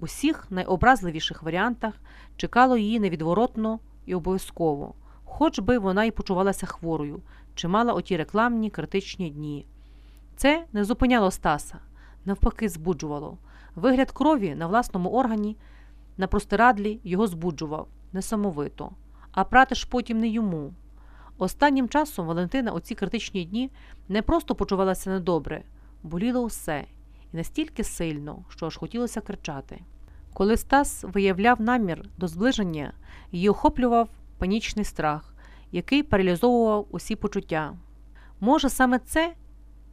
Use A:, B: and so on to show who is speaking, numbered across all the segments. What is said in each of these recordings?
A: усіх найобразливіших варіантах чекало її невідворотно і обов'язково, хоч би вона й почувалася хворою, чи мала оті рекламні критичні дні. Це не зупиняло Стаса, навпаки, збуджувало. Вигляд крові на власному органі на простирадлі його збуджував несамовито, а прати ж потім не йому. Останнім часом Валентина у ці критичні дні не просто почувалася недобре, боліло усе і настільки сильно, що аж хотілося кричати. Коли Стас виявляв намір до зближення, її охоплював панічний страх, який паралізовував усі почуття. Може, саме це,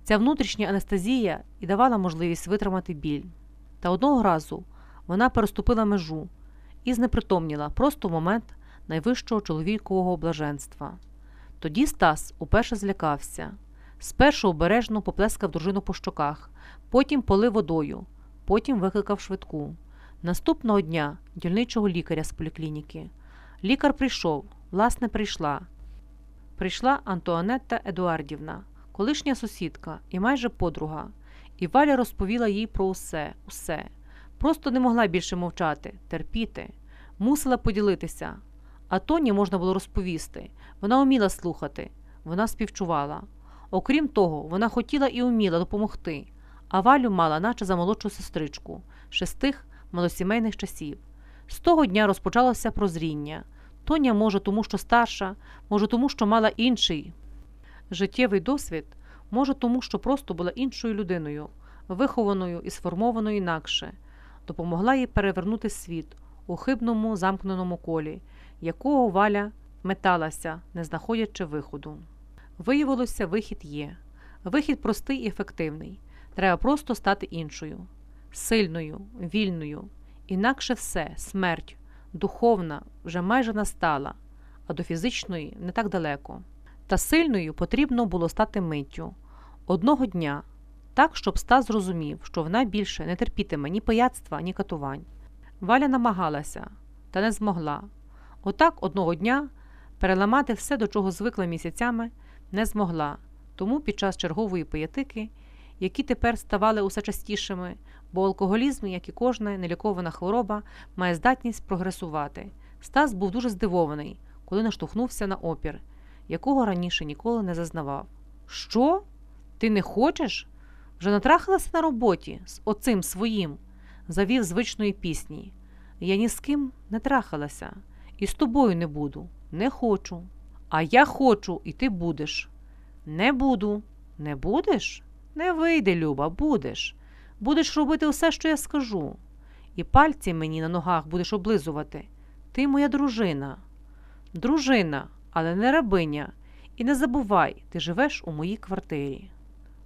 A: ця внутрішня анестезія і давала можливість витримати біль. Та одного разу вона переступила межу і знепритомніла просто в момент найвищого чоловікового блаженства. Тоді Стас уперше злякався. Спершу обережно поплескав дружину по щоках, потім полив водою, потім викликав швидку. Наступного дня дільничого лікаря з поліклініки. Лікар прийшов, власне, прийшла. Прийшла Антуанетта Едуардівна, колишня сусідка і майже подруга, і Валя розповіла їй про усе, усе. Просто не могла більше мовчати, терпіти, мусила поділитися. А Тоні можна було розповісти. Вона уміла слухати, вона співчувала. Окрім того, вона хотіла і уміла допомогти, а Валю мала, наче за молодшу сестричку, шестих малосімейних часів. З того дня розпочалося прозріння. Тоня, може, тому що старша, може, тому, що мала інший життєвий досвід, може, тому, що просто була іншою людиною, вихованою і сформованою інакше, допомогла їй перевернути світ у хибному замкненому колі, якого валя металася, не знаходячи виходу. Виявилося, вихід є. Вихід простий і ефективний. Треба просто стати іншою, сильною, вільною. Інакше все, смерть, духовна, вже майже настала, а до фізичної не так далеко. Та сильною потрібно було стати миттю. Одного дня, так, щоб Стас зрозумів, що вона більше не терпітиме ні пияцтва, ні катувань. Валя намагалася, та не змогла. Отак одного дня переламати все, до чого звикла місяцями, не змогла, тому під час чергової пиятики, які тепер ставали усе частішими, бо алкоголізм, як і кожна нелікована хвороба, має здатність прогресувати. Стас був дуже здивований, коли наштовхнувся на опір, якого раніше ніколи не зазнавав. Що? Ти не хочеш? Вже натрахалася на роботі з оцим своїм, завів звичної пісні. Я ні з ким не трахалася, і з тобою не буду, не хочу. А я хочу, і ти будеш. Не буду. Не будеш? Не вийде, Люба, будеш. Будеш робити все, що я скажу. І пальці мені на ногах будеш облизувати. Ти моя дружина. Дружина, але не рабиня. І не забувай, ти живеш у моїй квартирі.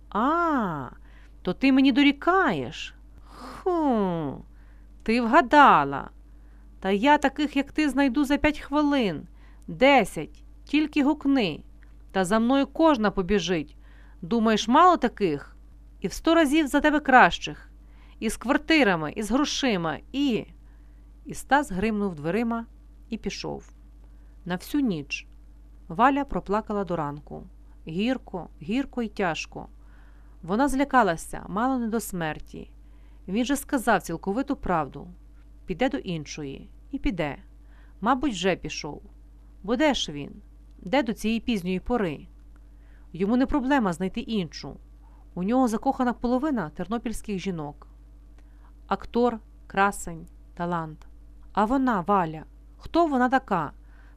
A: А, то ти мені дорікаєш. Хм, ти вгадала. Та я таких, як ти, знайду за п'ять хвилин, десять, тільки гукни. Та за мною кожна побіжить. Думаєш, мало таких? І в сто разів за тебе кращих, і з квартирами, і з грошима, і. І Стас гримнув дверима і пішов. На всю ніч Валя проплакала до ранку. Гірко, гірко і тяжко. Вона злякалася, мало не до смерті. Він же сказав цілковиту правду піде до іншої, і піде. Мабуть, вже пішов. Бо де ж він? Де до цієї пізньої пори? Йому не проблема знайти іншу. У нього закохана половина тернопільських жінок. Актор, красень, талант. А вона, Валя, хто вона така?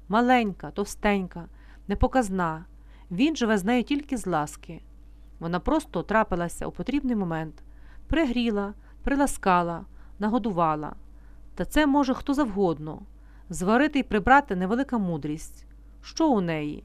A: Маленька, товстенька, непоказна. Він живе з нею тільки з ласки. Вона просто трапилася у потрібний момент, пригріла, приласкала, нагодувала. Та це може хто завгодно. Зварити і прибрати невелика мудрість. Що у неї?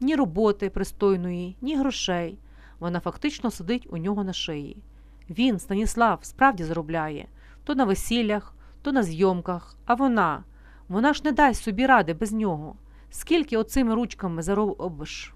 A: Ні роботи пристойної, ні грошей. Вона фактично сидить у нього на шиї. Він, Станіслав, справді заробляє то на весіллях, то на зйомках, а вона, вона ж не дасть собі ради без нього. Скільки оцими ручками заробиш?